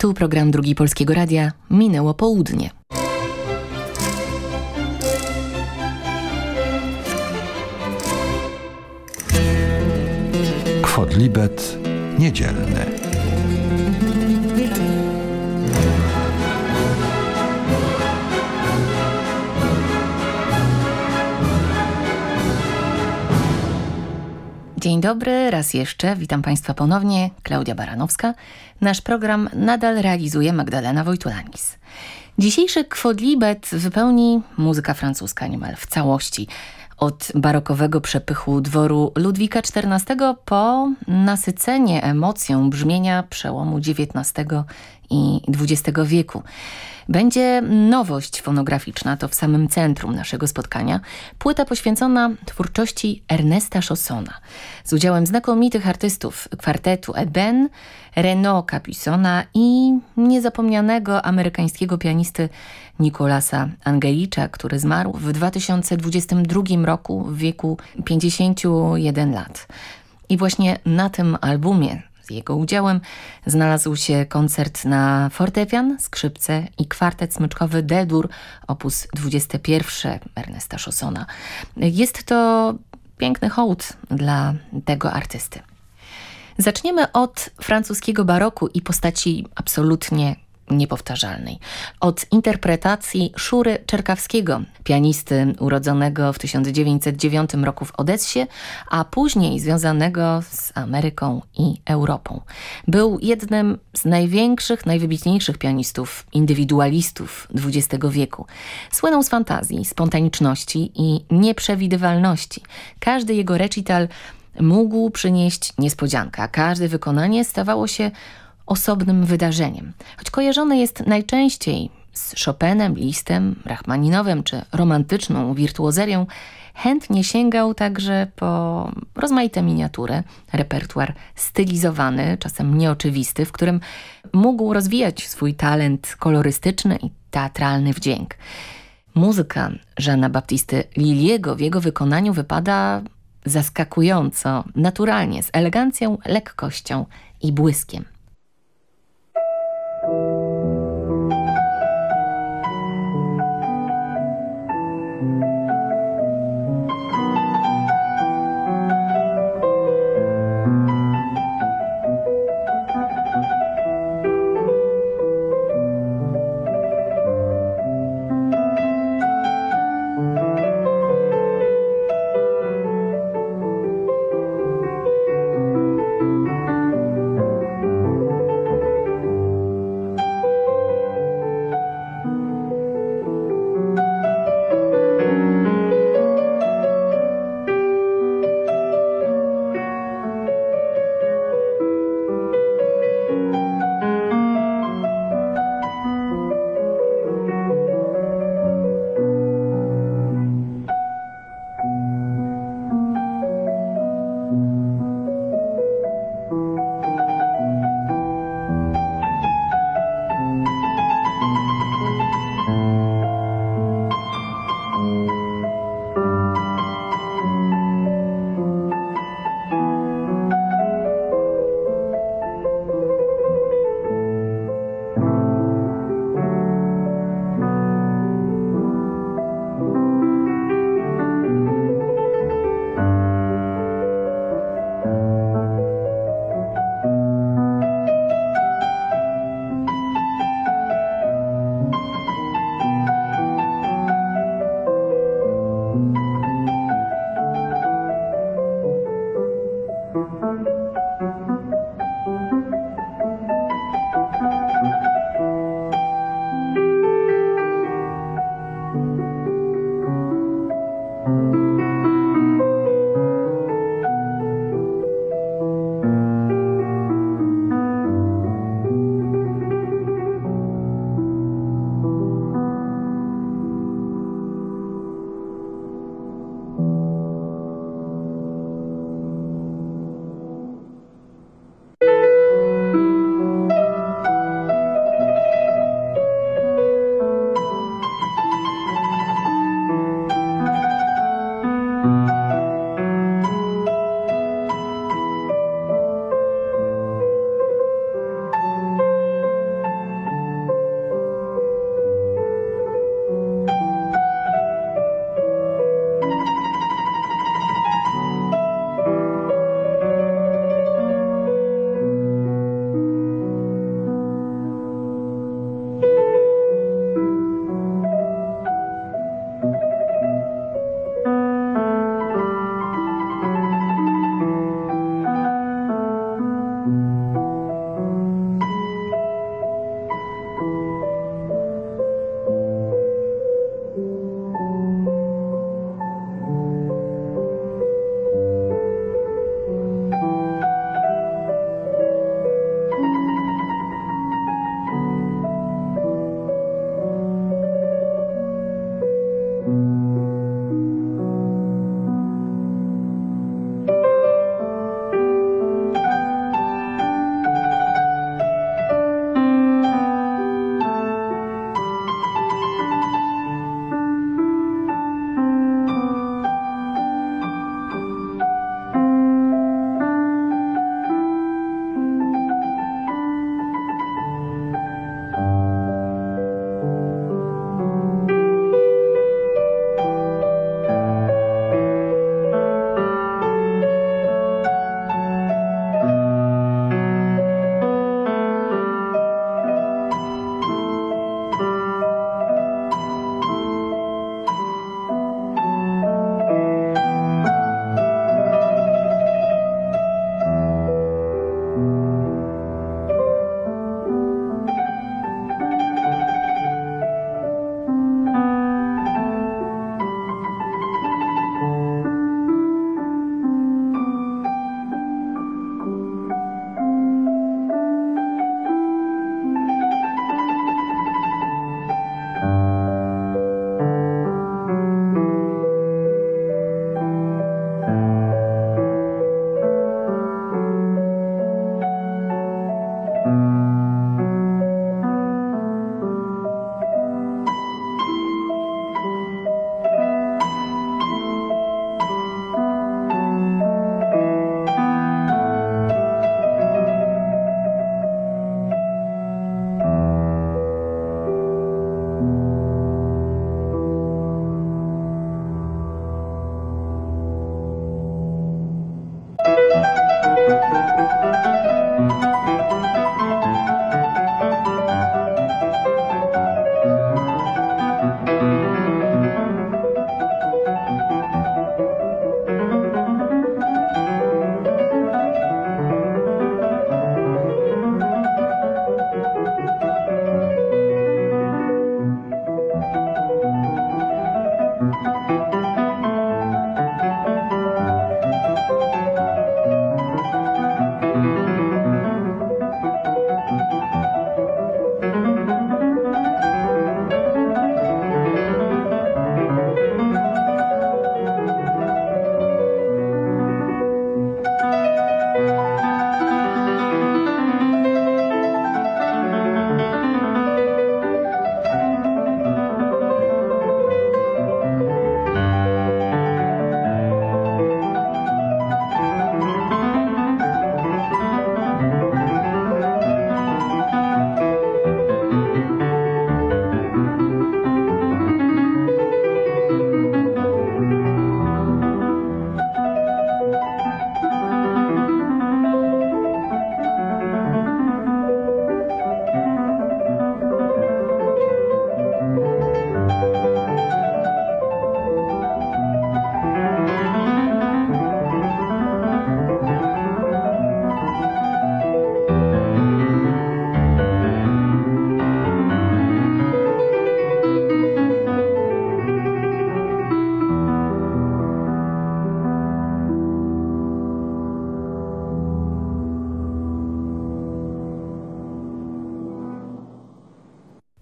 Tu program Drugi Polskiego Radia. Minęło południe. Kwodlibet niedzielny. Dzień dobry, raz jeszcze. Witam Państwa ponownie. Klaudia Baranowska. Nasz program nadal realizuje Magdalena Wojtulanis. Dzisiejszy kwodlibet wypełni muzyka francuska niemal w całości. Od barokowego przepychu dworu Ludwika XIV po nasycenie emocją brzmienia przełomu XIX i XX wieku. Będzie nowość fonograficzna, to w samym centrum naszego spotkania, płyta poświęcona twórczości Ernesta Chaussona z udziałem znakomitych artystów kwartetu Eben, Renaud Capussona i niezapomnianego amerykańskiego pianisty Nicolasa Angelicza, który zmarł w 2022 roku w wieku 51 lat. I właśnie na tym albumie jego udziałem znalazł się koncert na fortepian, skrzypce i kwartet smyczkowy D-dur op. 21 Ernesta Chaussona. Jest to piękny hołd dla tego artysty. Zaczniemy od francuskiego baroku i postaci absolutnie niepowtarzalnej. Od interpretacji Szury Czerkawskiego, pianisty urodzonego w 1909 roku w Odessie, a później związanego z Ameryką i Europą. Był jednym z największych, najwybitniejszych pianistów, indywidualistów XX wieku. Słynął z fantazji, spontaniczności i nieprzewidywalności. Każdy jego recital mógł przynieść niespodziankę, a każde wykonanie stawało się osobnym wydarzeniem, choć kojarzone jest najczęściej z Chopinem, Listem, Rachmaninowem czy romantyczną wirtuozerią, chętnie sięgał także po rozmaite miniatury, repertuar stylizowany, czasem nieoczywisty, w którym mógł rozwijać swój talent kolorystyczny i teatralny wdzięk. Muzyka Żana Baptisty Liliego w jego wykonaniu wypada zaskakująco, naturalnie, z elegancją, lekkością i błyskiem. Thank you.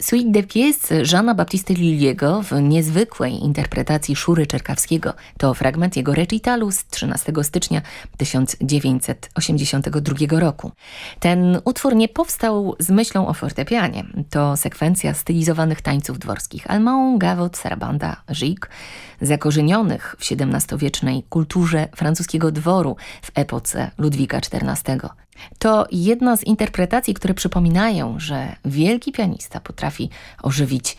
Suite de pièces Jeana Baptiste Lilliego w niezwykłej interpretacji Szury Czerkawskiego to fragment jego recitalu z 13 stycznia 1982 roku. Ten utwór nie powstał z myślą o fortepianie. To sekwencja stylizowanych tańców dworskich Almond, Gavot, Sarabanda, Gic, zakorzenionych w XVII-wiecznej kulturze francuskiego dworu w epoce Ludwika XIV. To jedna z interpretacji, które przypominają, że wielki pianista potrafi ożywić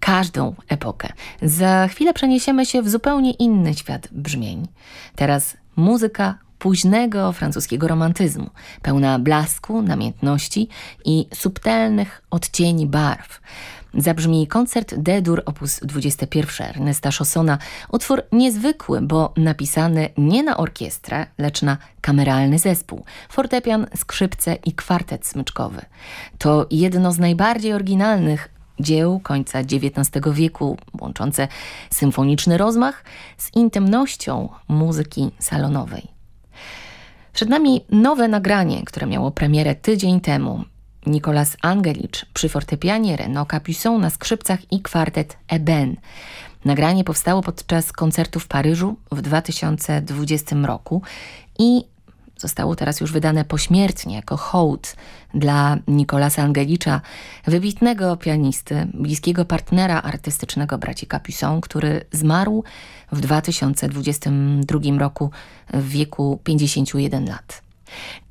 każdą epokę. Za chwilę przeniesiemy się w zupełnie inny świat brzmień. Teraz muzyka późnego francuskiego romantyzmu, pełna blasku, namiętności i subtelnych odcieni barw zabrzmi koncert D-dur op. 21 Ernesta Chaussona. Utwór niezwykły, bo napisany nie na orkiestrę, lecz na kameralny zespół. Fortepian, skrzypce i kwartet smyczkowy. To jedno z najbardziej oryginalnych dzieł końca XIX wieku, łączące symfoniczny rozmach z intymnością muzyki salonowej. Przed nami nowe nagranie, które miało premierę tydzień temu. Nicolas Angelicz przy fortepianie, Renaud Capuçon na skrzypcach i kwartet Eben. Nagranie powstało podczas koncertu w Paryżu w 2020 roku i zostało teraz już wydane pośmiertnie jako hołd dla Nicolasa Angelicza, wybitnego pianisty, bliskiego partnera artystycznego braci Capuçon, który zmarł w 2022 roku w wieku 51 lat.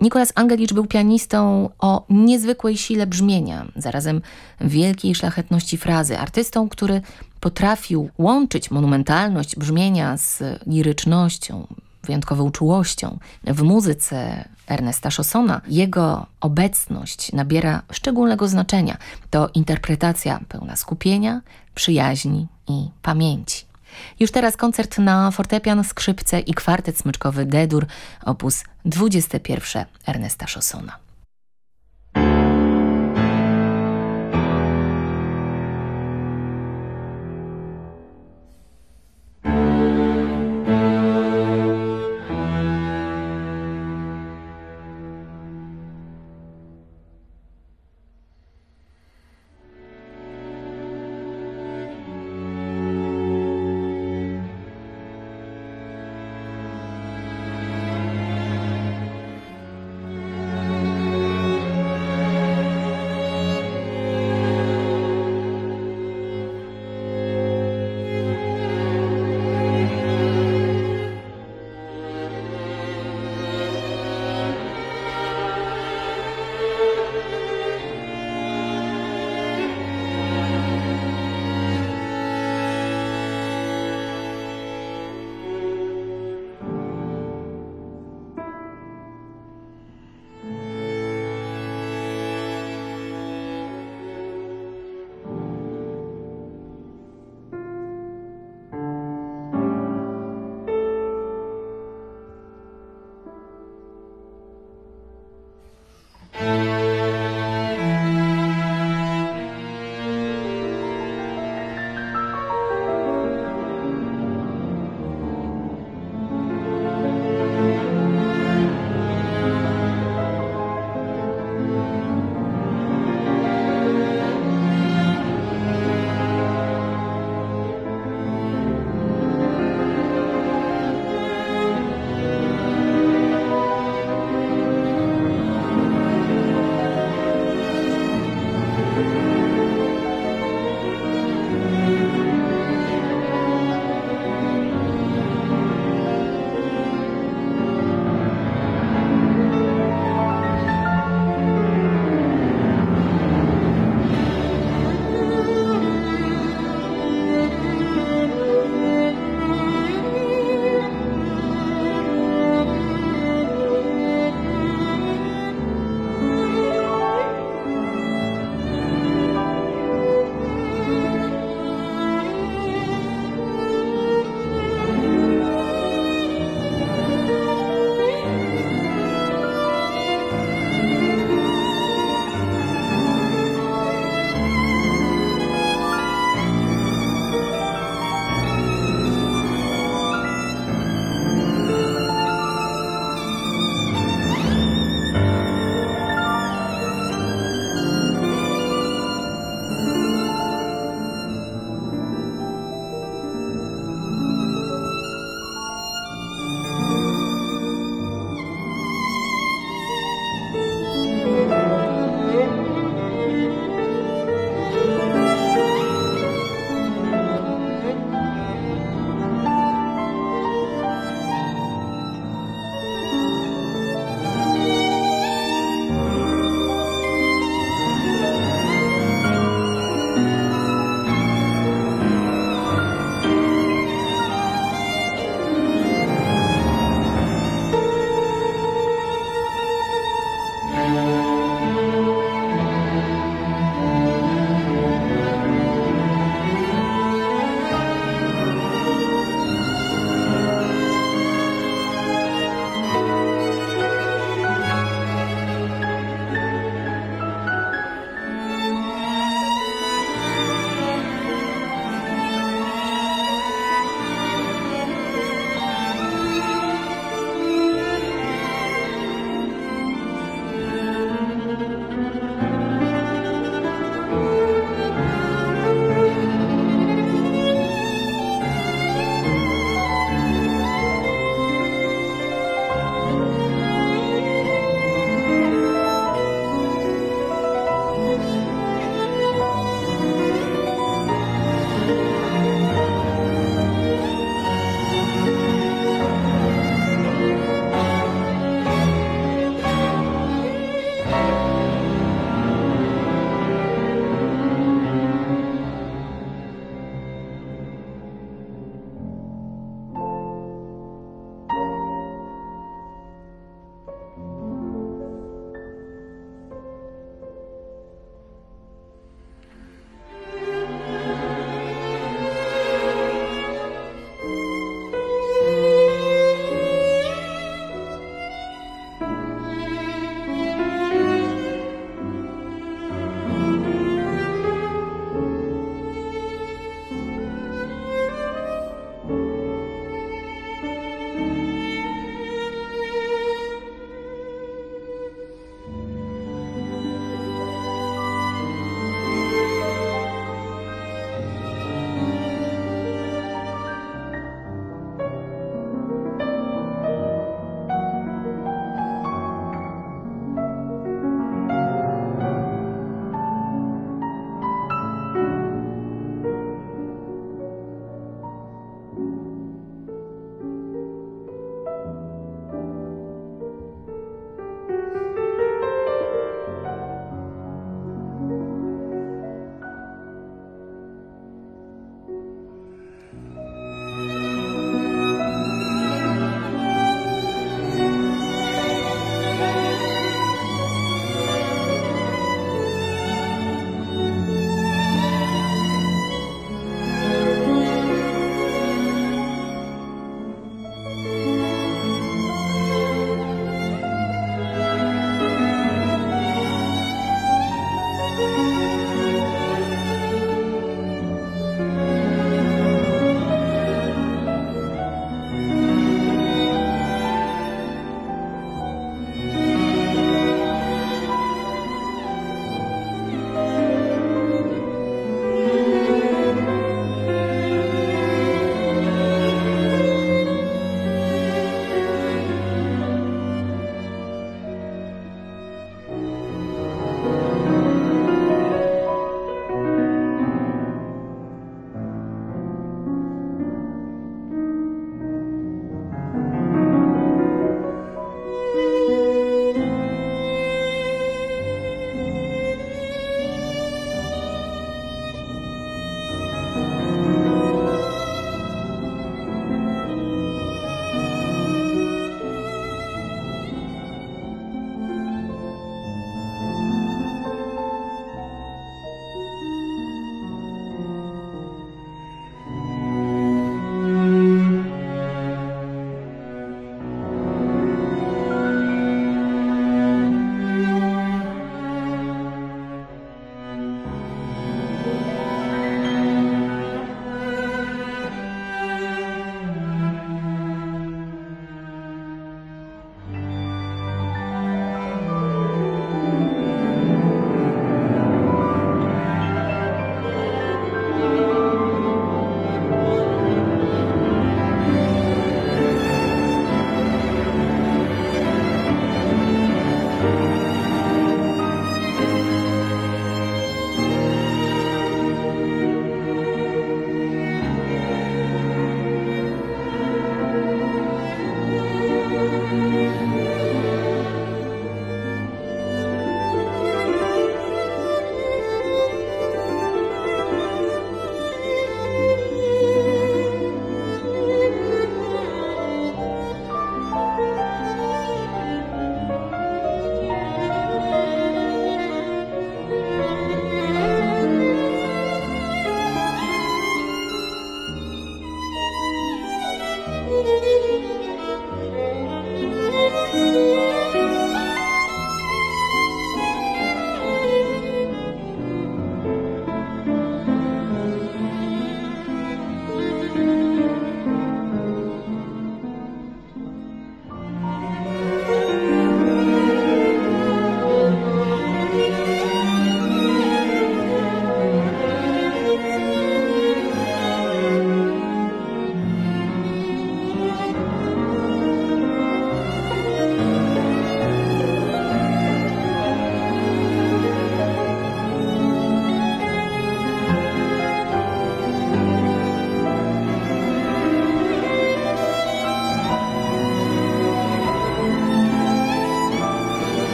Nikolas Angelicz był pianistą o niezwykłej sile brzmienia, zarazem wielkiej szlachetności frazy, artystą, który potrafił łączyć monumentalność brzmienia z lirycznością, wyjątkową czułością. W muzyce Ernesta Chaussona jego obecność nabiera szczególnego znaczenia. To interpretacja pełna skupienia, przyjaźni i pamięci. Już teraz koncert na fortepian, skrzypce i kwartet smyczkowy D-dur op. 21 Ernesta Chaussona.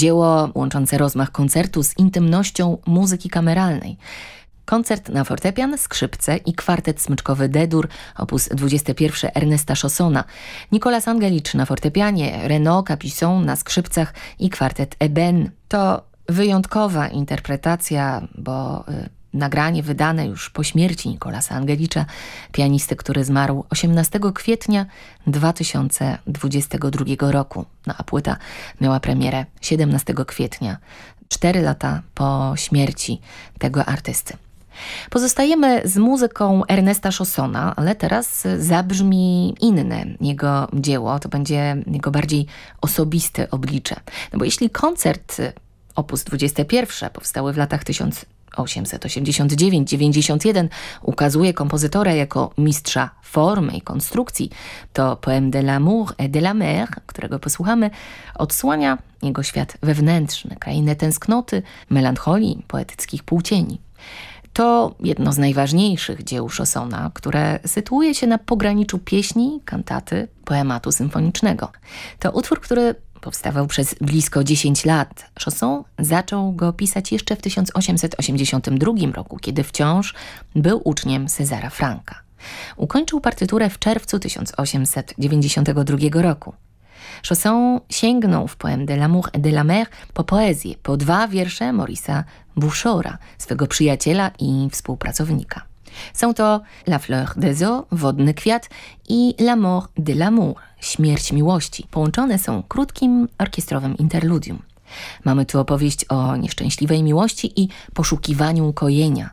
Dzieło łączące rozmach koncertu z intymnością muzyki kameralnej. Koncert na fortepian, skrzypce i kwartet smyczkowy D-dur, op. 21 Ernesta Chaussona, Nicolas Angelicz na fortepianie, Renaud Capisson na skrzypcach i kwartet Eben. To wyjątkowa interpretacja, bo y, nagranie wydane już po śmierci Nikolasa Angelicza, pianisty, który zmarł 18 kwietnia 2022 roku. No, a płyta miała premierę 17 kwietnia, cztery lata po śmierci tego artysty. Pozostajemy z muzyką Ernesta Chaussona, ale teraz zabrzmi inne jego dzieło, to będzie jego bardziej osobiste oblicze. No bo jeśli koncert Opus 21 powstały w latach 1889-91 ukazuje kompozytora jako mistrza formy i konstrukcji, to Poème de l'amour et de la mer, którego posłuchamy, odsłania jego świat wewnętrzny, krainę tęsknoty, melancholii, poetyckich półcieni. To jedno z najważniejszych dzieł Chaussona, które sytuuje się na pograniczu pieśni, kantaty, poematu symfonicznego. To utwór, który powstawał przez blisko 10 lat. Chausson zaczął go pisać jeszcze w 1882 roku, kiedy wciąż był uczniem Cezara Franka. Ukończył partyturę w czerwcu 1892 roku. Chausson sięgnął w poem de l'amour et de la mer po poezję, po dwa wiersze Maurice'a Bouchora, swego przyjaciela i współpracownika. Są to La fleur des eaux, wodny kwiat i La mort de l'amour, śmierć miłości. Połączone są krótkim orkiestrowym interludium. Mamy tu opowieść o nieszczęśliwej miłości i poszukiwaniu kojenia.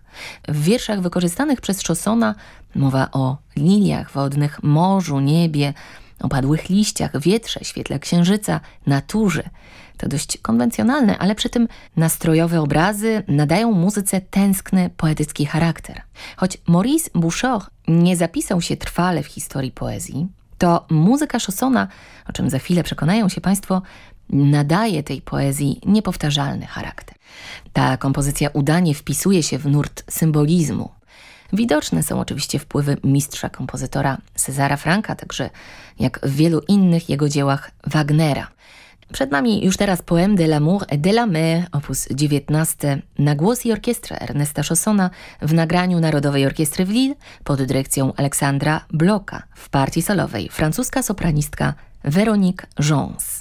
W wierszach wykorzystanych przez Chaussona mowa o liliach wodnych, morzu, niebie, opadłych liściach, wietrze, świetle księżyca, naturze. To dość konwencjonalne, ale przy tym nastrojowe obrazy nadają muzyce tęskny, poetycki charakter. Choć Maurice Bouchard nie zapisał się trwale w historii poezji, to muzyka Chaussona, o czym za chwilę przekonają się Państwo, nadaje tej poezji niepowtarzalny charakter. Ta kompozycja udanie wpisuje się w nurt symbolizmu, Widoczne są oczywiście wpływy mistrza kompozytora Cezara Franka, także jak w wielu innych jego dziełach Wagnera. Przed nami już teraz poem de l'amour et de la mer, op. 19, na głos i orkiestrę Ernesta Chaussona w nagraniu Narodowej Orkiestry w Lille pod dyrekcją Aleksandra Bloka w partii solowej francuska sopranistka Véronique Jons.